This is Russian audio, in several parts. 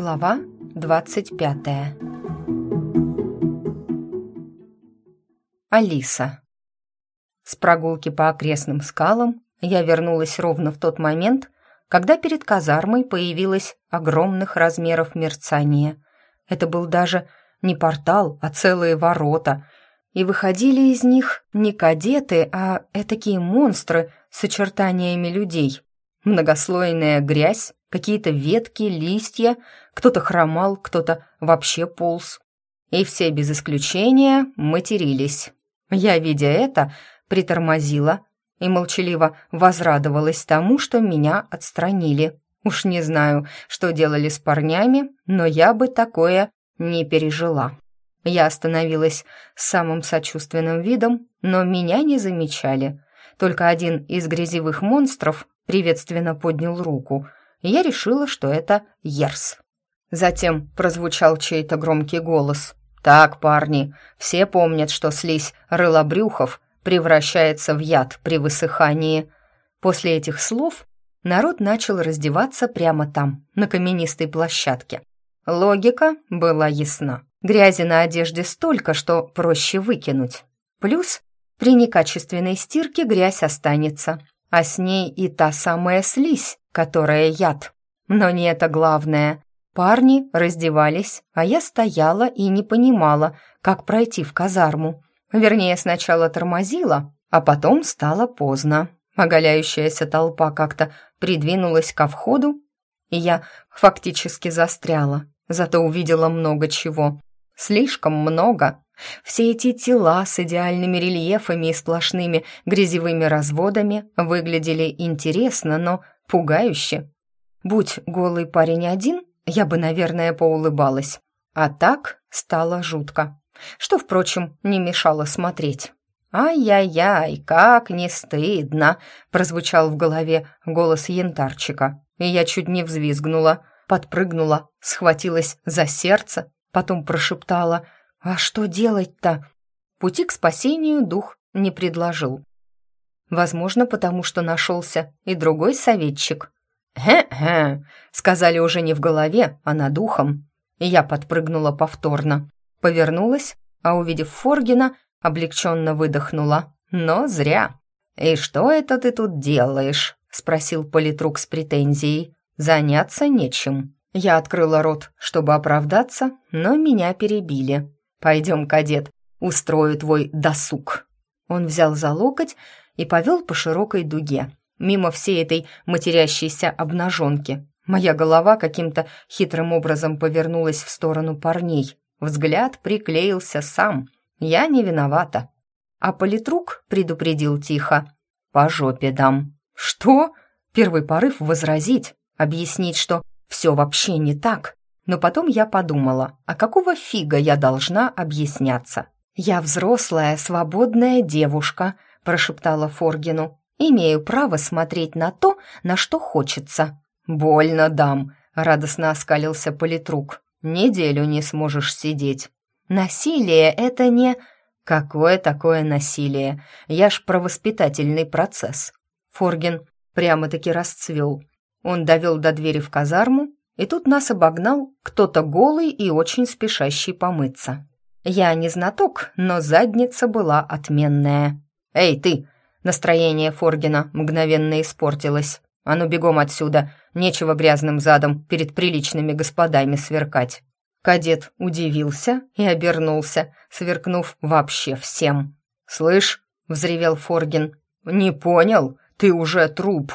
Глава 25 Алиса С прогулки по окрестным скалам я вернулась ровно в тот момент, когда перед казармой появилось огромных размеров мерцание. Это был даже не портал, а целые ворота, и выходили из них не кадеты, а этакие монстры с очертаниями людей. Многослойная грязь, какие-то ветки, листья, кто-то хромал, кто-то вообще полз. И все без исключения матерились. Я, видя это, притормозила и молчаливо возрадовалась тому, что меня отстранили. Уж не знаю, что делали с парнями, но я бы такое не пережила. Я остановилась с самым сочувственным видом, но меня не замечали. Только один из грязевых монстров приветственно поднял руку — я решила, что это Ерс. Затем прозвучал чей-то громкий голос. «Так, парни, все помнят, что слизь рылобрюхов превращается в яд при высыхании». После этих слов народ начал раздеваться прямо там, на каменистой площадке. Логика была ясна. Грязи на одежде столько, что проще выкинуть. Плюс при некачественной стирке грязь останется, а с ней и та самая слизь, которая яд. Но не это главное. Парни раздевались, а я стояла и не понимала, как пройти в казарму. Вернее, сначала тормозила, а потом стало поздно. Оголяющаяся толпа как-то придвинулась ко входу, и я фактически застряла, зато увидела много чего. Слишком много. Все эти тела с идеальными рельефами и сплошными грязевыми разводами выглядели интересно, но пугающе. Будь голый парень один, я бы, наверное, поулыбалась. А так стало жутко, что, впрочем, не мешало смотреть. «Ай-яй-яй, как не стыдно!» — прозвучал в голове голос янтарчика, и я чуть не взвизгнула, подпрыгнула, схватилась за сердце, потом прошептала «А что делать-то?» Пути к спасению дух не предложил. Возможно, потому что нашелся и другой советчик. «Хе-хе», — сказали уже не в голове, а над ухом. И я подпрыгнула повторно. Повернулась, а, увидев Форгина, облегченно выдохнула. Но зря. «И что это ты тут делаешь?» — спросил политрук с претензией. «Заняться нечем». Я открыла рот, чтобы оправдаться, но меня перебили. «Пойдем, кадет, устрою твой досуг». Он взял за локоть и повел по широкой дуге, мимо всей этой матерящейся обнаженки. Моя голова каким-то хитрым образом повернулась в сторону парней. Взгляд приклеился сам. Я не виновата. А политрук предупредил тихо. «По жопе дам». «Что?» Первый порыв возразить, объяснить, что все вообще не так. Но потом я подумала, а какого фига я должна объясняться? Я взрослая, свободная девушка, прошептала Форгину. «Имею право смотреть на то, на что хочется». «Больно дам», — радостно оскалился политрук. «Неделю не сможешь сидеть». «Насилие — это не...» «Какое такое насилие? Я ж про воспитательный процесс». Форгин прямо-таки расцвел. Он довел до двери в казарму, и тут нас обогнал кто-то голый и очень спешащий помыться. Я не знаток, но задница была отменная. «Эй, ты!» Настроение Форгина мгновенно испортилось. «А ну бегом отсюда! Нечего грязным задом перед приличными господами сверкать!» Кадет удивился и обернулся, сверкнув вообще всем. «Слышь!» — взревел Форгин. «Не понял? Ты уже труп!»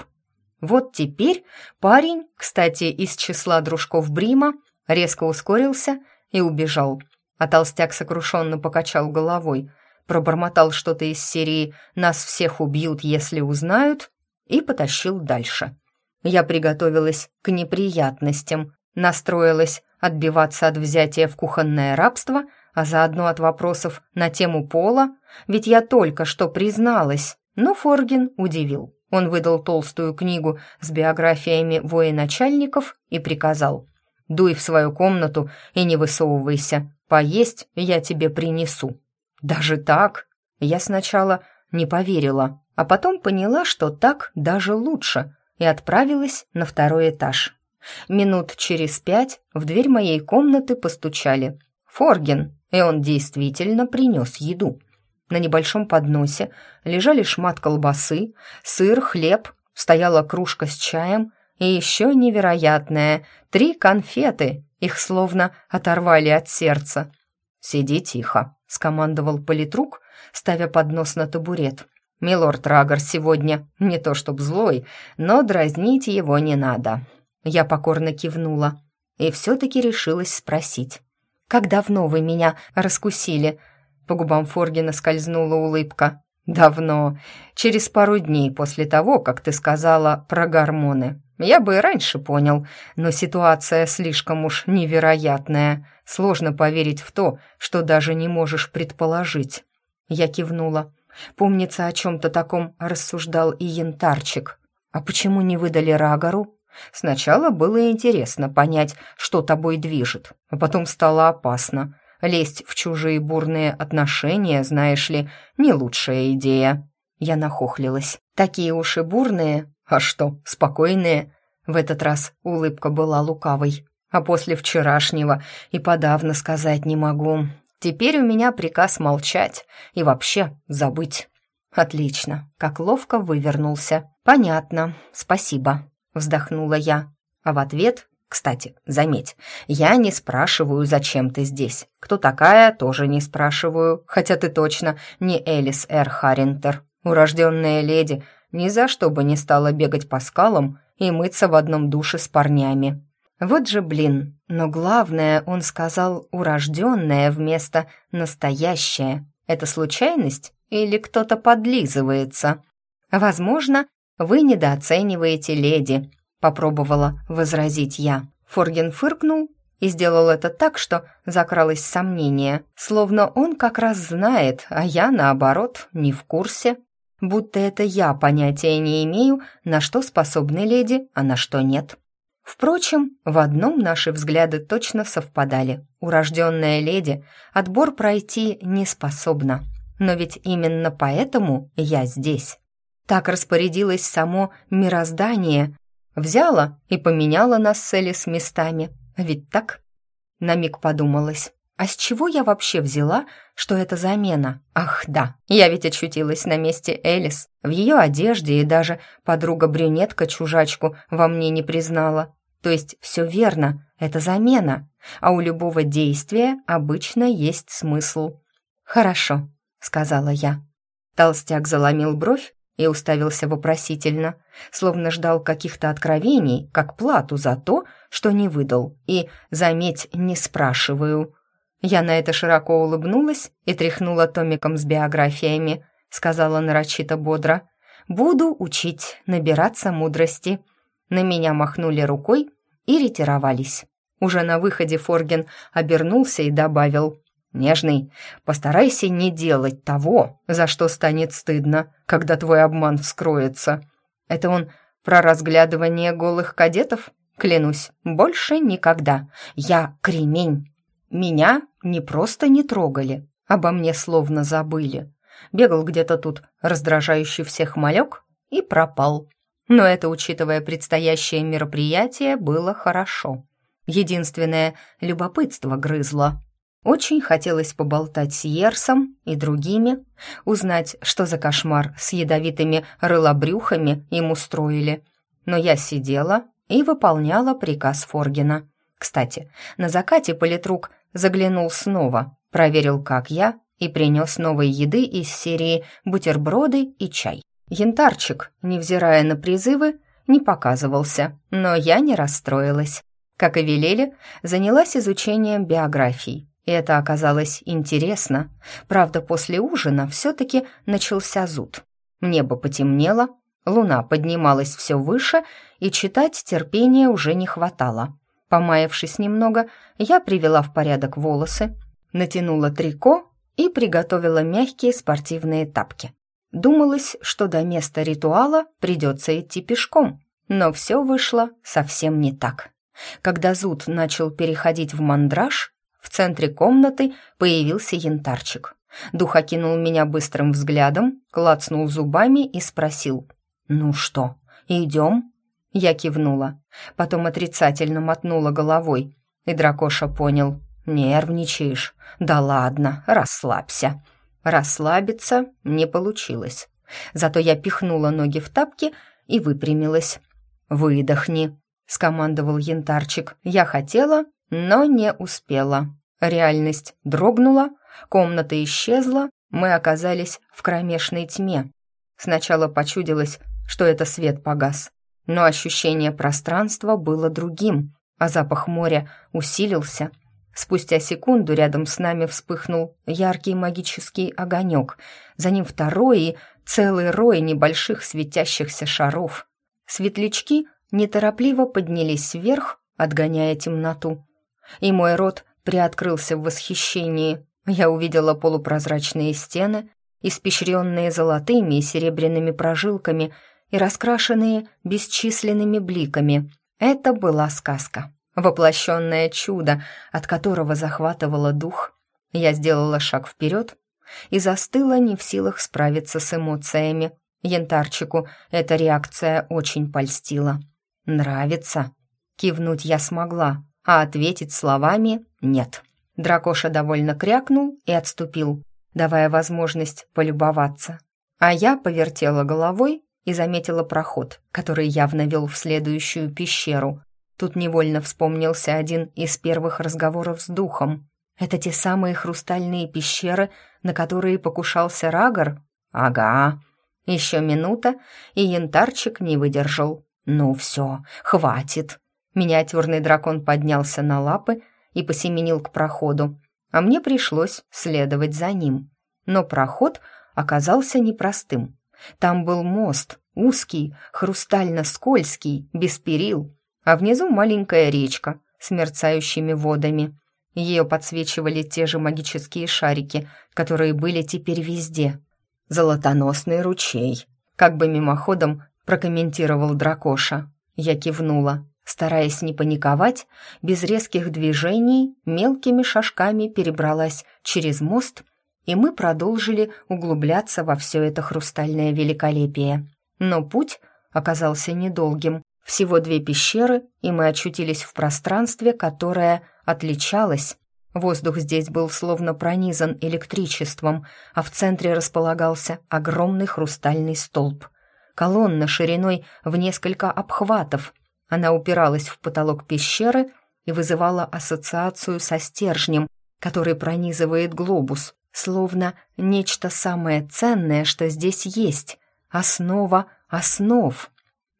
Вот теперь парень, кстати, из числа дружков Брима, резко ускорился и убежал. А толстяк сокрушенно покачал головой — пробормотал что-то из серии «Нас всех убьют, если узнают» и потащил дальше. Я приготовилась к неприятностям, настроилась отбиваться от взятия в кухонное рабство, а заодно от вопросов на тему пола, ведь я только что призналась, но Форгин удивил. Он выдал толстую книгу с биографиями военачальников и приказал «Дуй в свою комнату и не высовывайся, поесть я тебе принесу». «Даже так?» Я сначала не поверила, а потом поняла, что так даже лучше, и отправилась на второй этаж. Минут через пять в дверь моей комнаты постучали. Форген, и он действительно принес еду. На небольшом подносе лежали шмат колбасы, сыр, хлеб, стояла кружка с чаем и еще невероятное — три конфеты, их словно оторвали от сердца. «Сиди тихо», — скомандовал политрук, ставя поднос на табурет. «Милорд Рагор сегодня не то чтоб злой, но дразнить его не надо». Я покорно кивнула и все-таки решилась спросить. «Как давно вы меня раскусили?» По губам Форгина скользнула улыбка. «Давно. Через пару дней после того, как ты сказала про гормоны. Я бы и раньше понял, но ситуация слишком уж невероятная. Сложно поверить в то, что даже не можешь предположить». Я кивнула. Помнится, о чем-то таком рассуждал и янтарчик. «А почему не выдали Рагару?» Сначала было интересно понять, что тобой движет, а потом стало опасно. Лезть в чужие бурные отношения, знаешь ли, не лучшая идея. Я нахохлилась. Такие уж и бурные, а что, спокойные? В этот раз улыбка была лукавой. А после вчерашнего и подавно сказать не могу. Теперь у меня приказ молчать и вообще забыть. Отлично, как ловко вывернулся. Понятно, спасибо вздохнула я. А в ответ, кстати, заметь, я не спрашиваю, зачем ты здесь. Кто такая, тоже не спрашиваю, хотя ты точно не Элис Эр Харинтер. Урожденная леди ни за что бы не стала бегать по скалам и мыться в одном душе с парнями. Вот же блин, но главное, он сказал «урожденная» вместо «настоящая». Это случайность или кто-то подлизывается? Возможно, «Вы недооцениваете леди», — попробовала возразить я. Форген фыркнул и сделал это так, что закралось сомнение, словно он как раз знает, а я, наоборот, не в курсе. Будто это я понятия не имею, на что способны леди, а на что нет. Впрочем, в одном наши взгляды точно совпадали. Урожденная леди отбор пройти не способна. Но ведь именно поэтому я здесь. Так распорядилось само мироздание. Взяла и поменяла нас с Элис местами. Ведь так? На миг подумалась. А с чего я вообще взяла, что это замена? Ах, да, я ведь очутилась на месте Элис, в ее одежде, и даже подруга-брюнетка чужачку во мне не признала. То есть все верно, это замена, а у любого действия обычно есть смысл. «Хорошо», — сказала я. Толстяк заломил бровь и уставился вопросительно, словно ждал каких-то откровений, как плату за то, что не выдал, и, заметь, не спрашиваю. Я на это широко улыбнулась и тряхнула томиком с биографиями, сказала нарочито бодро. «Буду учить набираться мудрости». На меня махнули рукой и ретировались. Уже на выходе Форген обернулся и добавил «Нежный, постарайся не делать того, за что станет стыдно, когда твой обман вскроется». Это он про разглядывание голых кадетов? Клянусь, больше никогда. Я кремень. Меня не просто не трогали, обо мне словно забыли. Бегал где-то тут раздражающий всех малек и пропал. Но это, учитывая предстоящее мероприятие, было хорошо. Единственное любопытство грызло. Очень хотелось поболтать с Ерсом и другими, узнать, что за кошмар с ядовитыми рылобрюхами им устроили. Но я сидела и выполняла приказ Форгина. Кстати, на закате политрук заглянул снова, проверил, как я, и принес новой еды из серии бутерброды и чай. Янтарчик, невзирая на призывы, не показывался, но я не расстроилась. Как и велели, занялась изучением биографий. И это оказалось интересно. Правда, после ужина все-таки начался зуд. Небо потемнело, луна поднималась все выше, и читать терпения уже не хватало. Помаявшись немного, я привела в порядок волосы, натянула трико и приготовила мягкие спортивные тапки. Думалось, что до места ритуала придется идти пешком, но все вышло совсем не так. Когда зуд начал переходить в мандраж, в центре комнаты появился янтарчик. Дух окинул меня быстрым взглядом, клацнул зубами и спросил. «Ну что, идем?» Я кивнула, потом отрицательно мотнула головой, и дракоша понял. «Нервничаешь? Да ладно, расслабься». Расслабиться не получилось. Зато я пихнула ноги в тапки и выпрямилась. «Выдохни», — скомандовал янтарчик. «Я хотела, но не успела». Реальность дрогнула, комната исчезла, мы оказались в кромешной тьме. Сначала почудилось, что это свет погас, но ощущение пространства было другим, а запах моря усилился. Спустя секунду рядом с нами вспыхнул яркий магический огонек, за ним второй и целый рой небольших светящихся шаров. Светлячки неторопливо поднялись вверх, отгоняя темноту. И мой рот приоткрылся в восхищении. Я увидела полупрозрачные стены, испещренные золотыми и серебряными прожилками и раскрашенные бесчисленными бликами. Это была сказка, воплощенное чудо, от которого захватывало дух. Я сделала шаг вперед и застыла не в силах справиться с эмоциями. Янтарчику эта реакция очень польстила. «Нравится?» Кивнуть я смогла, а ответить словами «нет». Дракоша довольно крякнул и отступил, давая возможность полюбоваться. А я повертела головой и заметила проход, который явно вел в следующую пещеру. Тут невольно вспомнился один из первых разговоров с духом. Это те самые хрустальные пещеры, на которые покушался Рагор? Ага. Еще минута, и янтарчик не выдержал. Ну все, хватит. Миниатюрный дракон поднялся на лапы и посеменил к проходу, а мне пришлось следовать за ним. Но проход оказался непростым. Там был мост, узкий, хрустально-скользкий, без перил, а внизу маленькая речка с мерцающими водами. Ее подсвечивали те же магические шарики, которые были теперь везде. «Золотоносный ручей», как бы мимоходом прокомментировал Дракоша. Я кивнула. Стараясь не паниковать, без резких движений мелкими шажками перебралась через мост, и мы продолжили углубляться во все это хрустальное великолепие. Но путь оказался недолгим. Всего две пещеры, и мы очутились в пространстве, которое отличалось. Воздух здесь был словно пронизан электричеством, а в центре располагался огромный хрустальный столб. Колонна шириной в несколько обхватов — она упиралась в потолок пещеры и вызывала ассоциацию со стержнем, который пронизывает глобус, словно нечто самое ценное, что здесь есть, основа основ.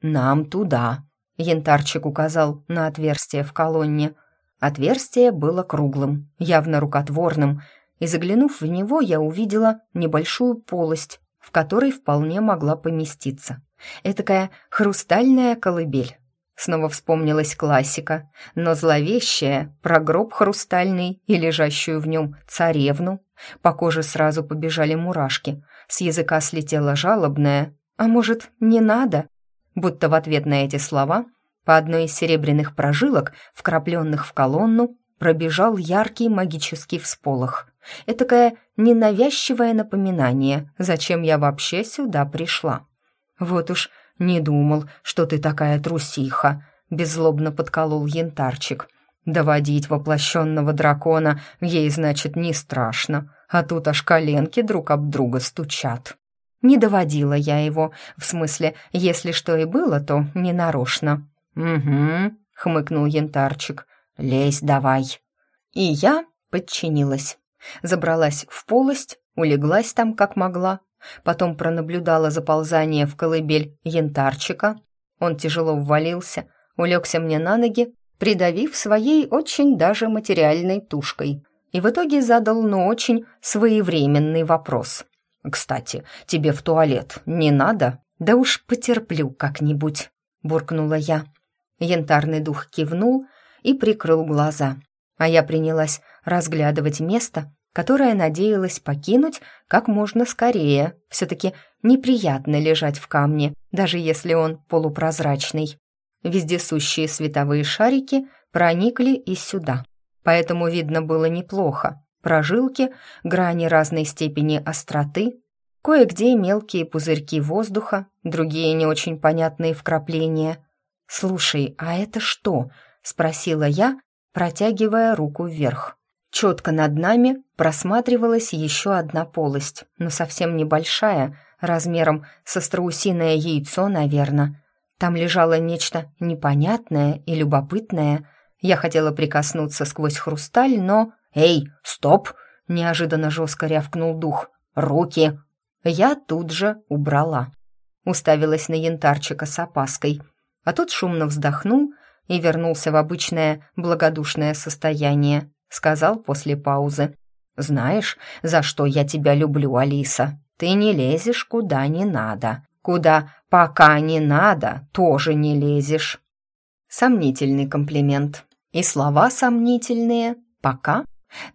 «Нам туда», — янтарчик указал на отверстие в колонне. Отверстие было круглым, явно рукотворным, и, заглянув в него, я увидела небольшую полость, в которой вполне могла поместиться. Этакая хрустальная колыбель. Снова вспомнилась классика, но зловещая, про гроб хрустальный и лежащую в нем царевну. По коже сразу побежали мурашки, с языка слетела жалобная «А может, не надо?» Будто в ответ на эти слова по одной из серебряных прожилок, вкрапленных в колонну, пробежал яркий магический всполох. Этакое ненавязчивое напоминание, зачем я вообще сюда пришла. Вот уж «Не думал, что ты такая трусиха», — беззлобно подколол янтарчик. «Доводить воплощенного дракона ей, значит, не страшно, а тут аж коленки друг об друга стучат». Не доводила я его, в смысле, если что и было, то не нарочно. «Угу», — хмыкнул янтарчик, — «лезь давай». И я подчинилась. Забралась в полость, улеглась там как могла, потом пронаблюдала заползание в колыбель янтарчика. Он тяжело ввалился, улегся мне на ноги, придавив своей очень даже материальной тушкой. И в итоге задал, ну, очень своевременный вопрос. «Кстати, тебе в туалет не надо?» «Да уж потерплю как-нибудь», — буркнула я. Янтарный дух кивнул и прикрыл глаза, а я принялась разглядывать место, которое надеялась покинуть как можно скорее. Все-таки неприятно лежать в камне, даже если он полупрозрачный. Вездесущие световые шарики проникли и сюда, поэтому видно было неплохо. Прожилки, грани разной степени остроты, кое-где мелкие пузырьки воздуха, другие не очень понятные вкрапления. «Слушай, а это что?» — спросила я, протягивая руку вверх. Четко над нами просматривалась еще одна полость, но совсем небольшая, размером со страусиное яйцо, наверное. Там лежало нечто непонятное и любопытное. Я хотела прикоснуться сквозь хрусталь, но... «Эй, стоп!» — неожиданно жестко рявкнул дух. «Руки!» Я тут же убрала. Уставилась на янтарчика с опаской. А тот шумно вздохнул и вернулся в обычное благодушное состояние. Сказал после паузы. «Знаешь, за что я тебя люблю, Алиса? Ты не лезешь куда не надо. Куда пока не надо, тоже не лезешь». Сомнительный комплимент. И слова сомнительные. «Пока?»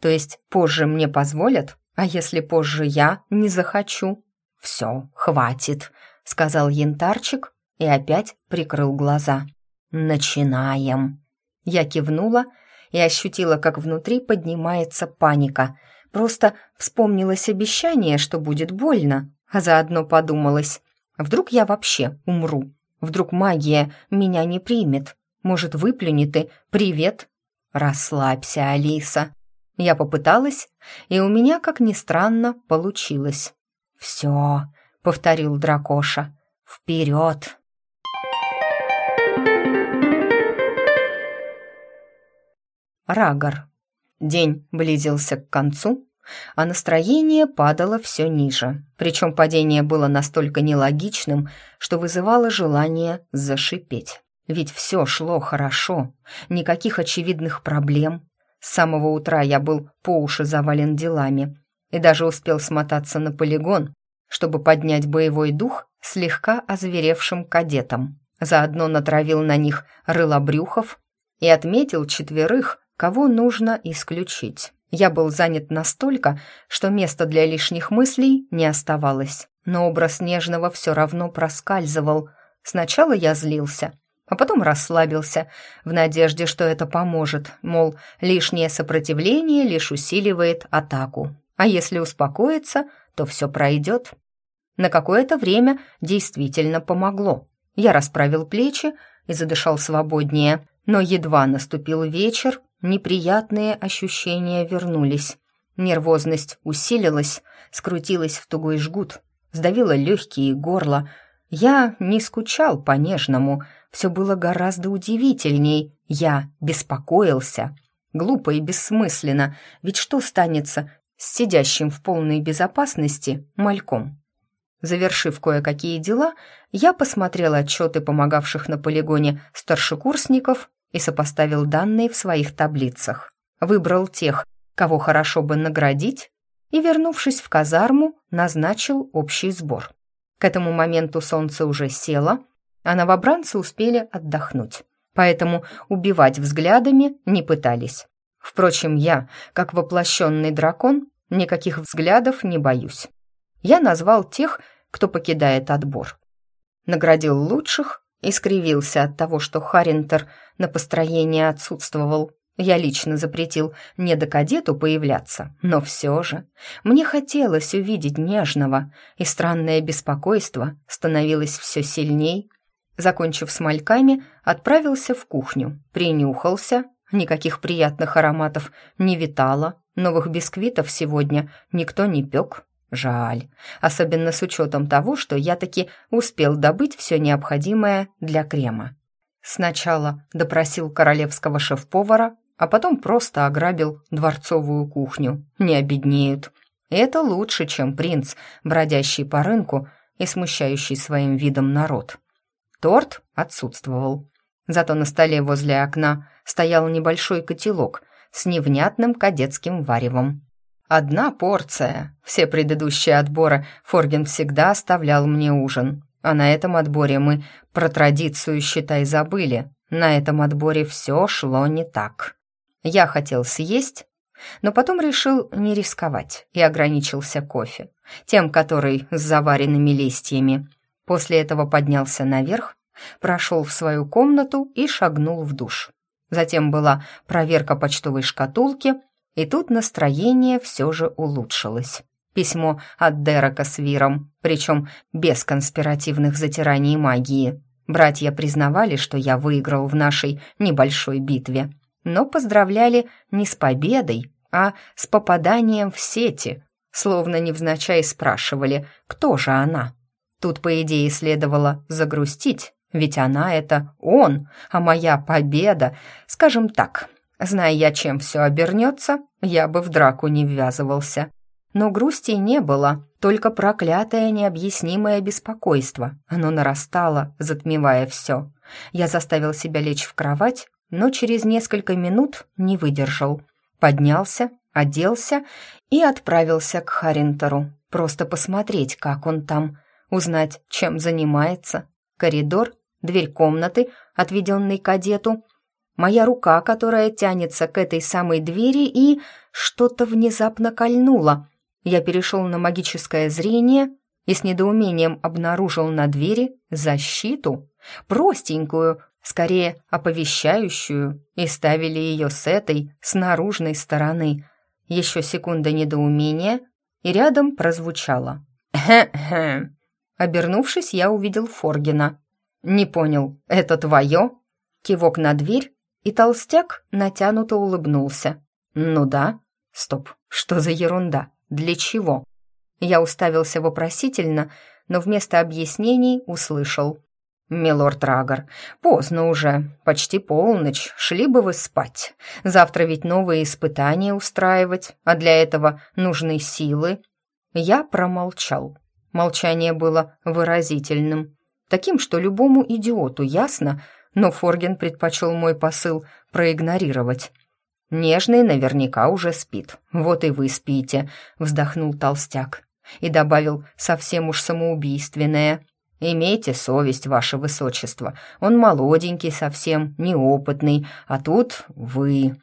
То есть позже мне позволят, а если позже я не захочу? «Все, хватит», — сказал янтарчик и опять прикрыл глаза. «Начинаем». Я кивнула и ощутила, как внутри поднимается паника. Просто вспомнилось обещание, что будет больно, а заодно подумалось, вдруг я вообще умру, вдруг магия меня не примет, может, выплюнет и «Привет». «Расслабься, Алиса». Я попыталась, и у меня, как ни странно, получилось. «Все», — повторил дракоша, — «вперед!» Рагор. День близился к концу, а настроение падало все ниже. Причем падение было настолько нелогичным, что вызывало желание зашипеть. Ведь все шло хорошо, никаких очевидных проблем. С самого утра я был по уши завален делами и даже успел смотаться на полигон, чтобы поднять боевой дух слегка озверевшим кадетам. Заодно натравил на них рылобрюхов и отметил четверых, кого нужно исключить. Я был занят настолько, что места для лишних мыслей не оставалось. Но образ нежного все равно проскальзывал. Сначала я злился, а потом расслабился, в надежде, что это поможет, мол, лишнее сопротивление лишь усиливает атаку. А если успокоиться, то все пройдет. На какое-то время действительно помогло. Я расправил плечи и задышал свободнее, но едва наступил вечер, Неприятные ощущения вернулись. Нервозность усилилась, скрутилась в тугой жгут, сдавила легкие и горло. Я не скучал по-нежному, все было гораздо удивительней. Я беспокоился. Глупо и бессмысленно, ведь что станется с сидящим в полной безопасности мальком? Завершив кое-какие дела, я посмотрел отчеты помогавших на полигоне старшекурсников и сопоставил данные в своих таблицах. Выбрал тех, кого хорошо бы наградить, и, вернувшись в казарму, назначил общий сбор. К этому моменту солнце уже село, а новобранцы успели отдохнуть, поэтому убивать взглядами не пытались. Впрочем, я, как воплощенный дракон, никаких взглядов не боюсь. Я назвал тех, кто покидает отбор. Наградил лучших и скривился от того, что Харинтер на построение отсутствовал. Я лично запретил недокадету появляться, но все же мне хотелось увидеть нежного, и странное беспокойство становилось все сильней. Закончив с мальками, отправился в кухню, принюхался, никаких приятных ароматов не витало, новых бисквитов сегодня никто не пек. Жаль, особенно с учетом того, что я таки успел добыть все необходимое для крема. Сначала допросил королевского шеф-повара, а потом просто ограбил дворцовую кухню. Не обеднеют. Это лучше, чем принц, бродящий по рынку и смущающий своим видом народ. Торт отсутствовал. Зато на столе возле окна стоял небольшой котелок с невнятным кадетским варевом. Одна порция. Все предыдущие отборы Форген всегда оставлял мне ужин. А на этом отборе мы про традицию, считай, забыли. На этом отборе все шло не так. Я хотел съесть, но потом решил не рисковать и ограничился кофе, тем, который с заваренными листьями. После этого поднялся наверх, прошел в свою комнату и шагнул в душ. Затем была проверка почтовой шкатулки — и тут настроение все же улучшилось. Письмо от Дерека с Виром, причем без конспиративных затираний магии. Братья признавали, что я выиграл в нашей небольшой битве, но поздравляли не с победой, а с попаданием в сети, словно невзначай спрашивали, кто же она. Тут, по идее, следовало загрустить, ведь она — это он, а моя победа, скажем так. Зная я, чем все обернется, я бы в драку не ввязывался. Но грусти не было, только проклятое необъяснимое беспокойство. Оно нарастало, затмевая все. Я заставил себя лечь в кровать, но через несколько минут не выдержал. Поднялся, оделся и отправился к Харинтеру. Просто посмотреть, как он там, узнать, чем занимается. Коридор, дверь комнаты, отведенной кадету, моя рука, которая тянется к этой самой двери, и что-то внезапно кольнуло. Я перешел на магическое зрение и с недоумением обнаружил на двери защиту, простенькую, скорее оповещающую, и ставили ее с этой, с наружной стороны. Еще секунда недоумения, и рядом прозвучало «Хе-хе». Обернувшись, я увидел Форгина. «Не понял, это твое?» Кивок на дверь, и толстяк натянуто улыбнулся. «Ну да. Стоп, что за ерунда? Для чего?» Я уставился вопросительно, но вместо объяснений услышал. «Милорд Рагор, поздно уже, почти полночь, шли бы вы спать. Завтра ведь новые испытания устраивать, а для этого нужны силы». Я промолчал. Молчание было выразительным, таким, что любому идиоту ясно, но Форген предпочел мой посыл проигнорировать. «Нежный наверняка уже спит, вот и вы спите», — вздохнул толстяк и добавил совсем уж самоубийственное. «Имейте совесть, ваше высочество, он молоденький совсем, неопытный, а тут вы...»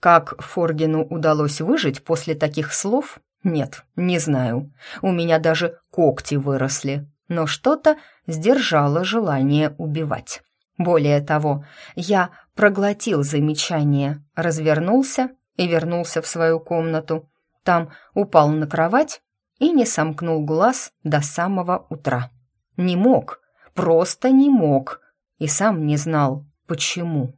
Как Форгину удалось выжить после таких слов? Нет, не знаю. У меня даже когти выросли, но что-то сдержало желание убивать. Более того, я проглотил замечание, развернулся и вернулся в свою комнату. Там упал на кровать и не сомкнул глаз до самого утра. Не мог, просто не мог, и сам не знал, почему.